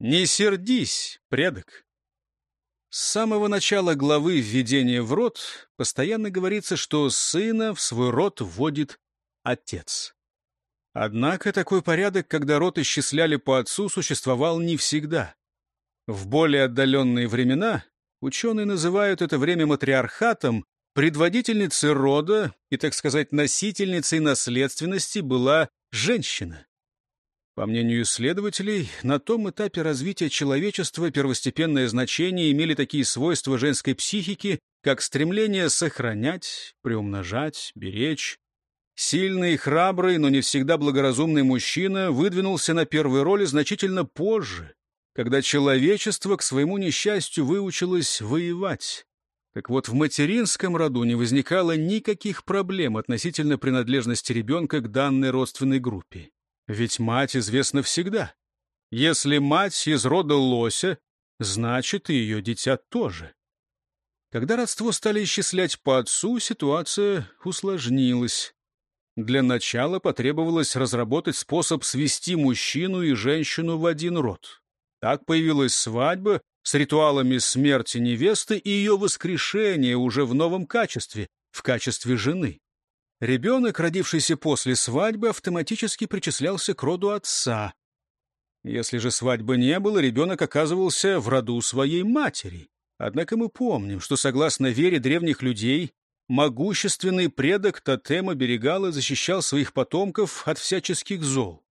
Не сердись, предок. С самого начала главы «Введение в род» постоянно говорится, что сына в свой род вводит отец. Однако такой порядок, когда род исчисляли по отцу, существовал не всегда. В более отдаленные времена ученые называют это время матриархатом, предводительницей рода и, так сказать, носительницей наследственности была женщина. По мнению исследователей, на том этапе развития человечества первостепенное значение имели такие свойства женской психики, как стремление сохранять, приумножать, беречь. Сильный и храбрый, но не всегда благоразумный мужчина выдвинулся на первой роли значительно позже, когда человечество к своему несчастью выучилось воевать. Так вот, в материнском роду не возникало никаких проблем относительно принадлежности ребенка к данной родственной группе. Ведь мать известна всегда. Если мать из рода лося, значит и ее дитя тоже. Когда родство стали исчислять по отцу, ситуация усложнилась. Для начала потребовалось разработать способ свести мужчину и женщину в один род. Так появилась свадьба с ритуалами смерти невесты и ее воскрешения уже в новом качестве, в качестве жены. Ребенок, родившийся после свадьбы, автоматически причислялся к роду отца. Если же свадьбы не было, ребенок оказывался в роду своей матери. Однако мы помним, что, согласно вере древних людей, могущественный предок тотем оберегал и защищал своих потомков от всяческих зол.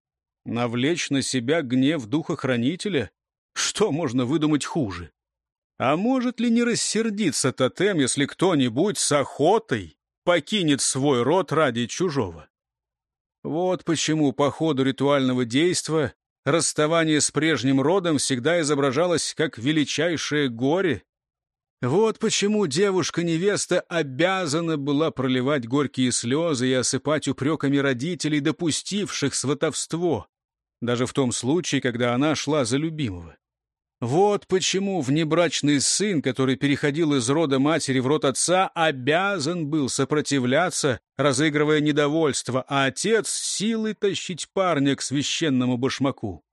Навлечь на себя гнев духа-хранителя — что можно выдумать хуже? А может ли не рассердиться тотем, если кто-нибудь с охотой покинет свой род ради чужого. Вот почему по ходу ритуального действа расставание с прежним родом всегда изображалось как величайшее горе. Вот почему девушка-невеста обязана была проливать горькие слезы и осыпать упреками родителей, допустивших сватовство, даже в том случае, когда она шла за любимого. Вот почему внебрачный сын, который переходил из рода матери в род отца, обязан был сопротивляться, разыгрывая недовольство, а отец силой тащить парня к священному башмаку.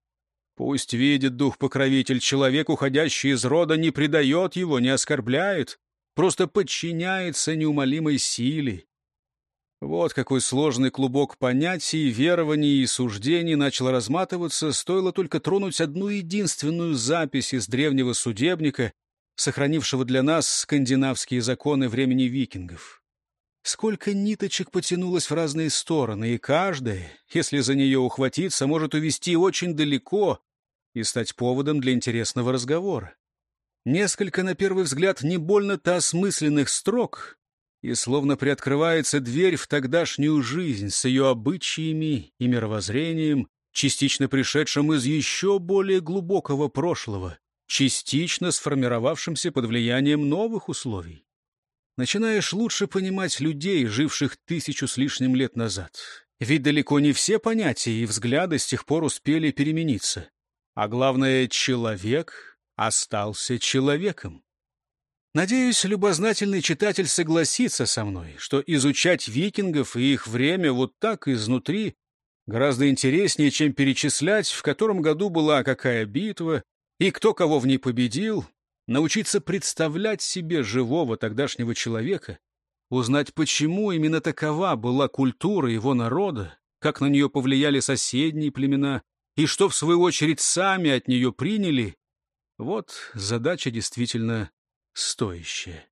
Пусть видит дух-покровитель, человек, уходящий из рода, не предает его, не оскорбляет, просто подчиняется неумолимой силе. Вот какой сложный клубок понятий, верований и суждений начал разматываться, стоило только тронуть одну единственную запись из древнего судебника, сохранившего для нас скандинавские законы времени викингов. Сколько ниточек потянулось в разные стороны, и каждая, если за нее ухватиться, может увести очень далеко и стать поводом для интересного разговора. Несколько, на первый взгляд, не больно-то осмысленных строк и словно приоткрывается дверь в тогдашнюю жизнь с ее обычаями и мировоззрением, частично пришедшим из еще более глубокого прошлого, частично сформировавшимся под влиянием новых условий. Начинаешь лучше понимать людей, живших тысячу с лишним лет назад. Ведь далеко не все понятия и взгляды с тех пор успели перемениться. А главное, человек остался человеком. Надеюсь, любознательный читатель согласится со мной, что изучать викингов и их время вот так изнутри гораздо интереснее, чем перечислять, в котором году была какая битва и кто кого в ней победил, научиться представлять себе живого тогдашнего человека, узнать, почему именно такова была культура его народа, как на нее повлияли соседние племена и что, в свою очередь, сами от нее приняли, вот задача действительно стоящее.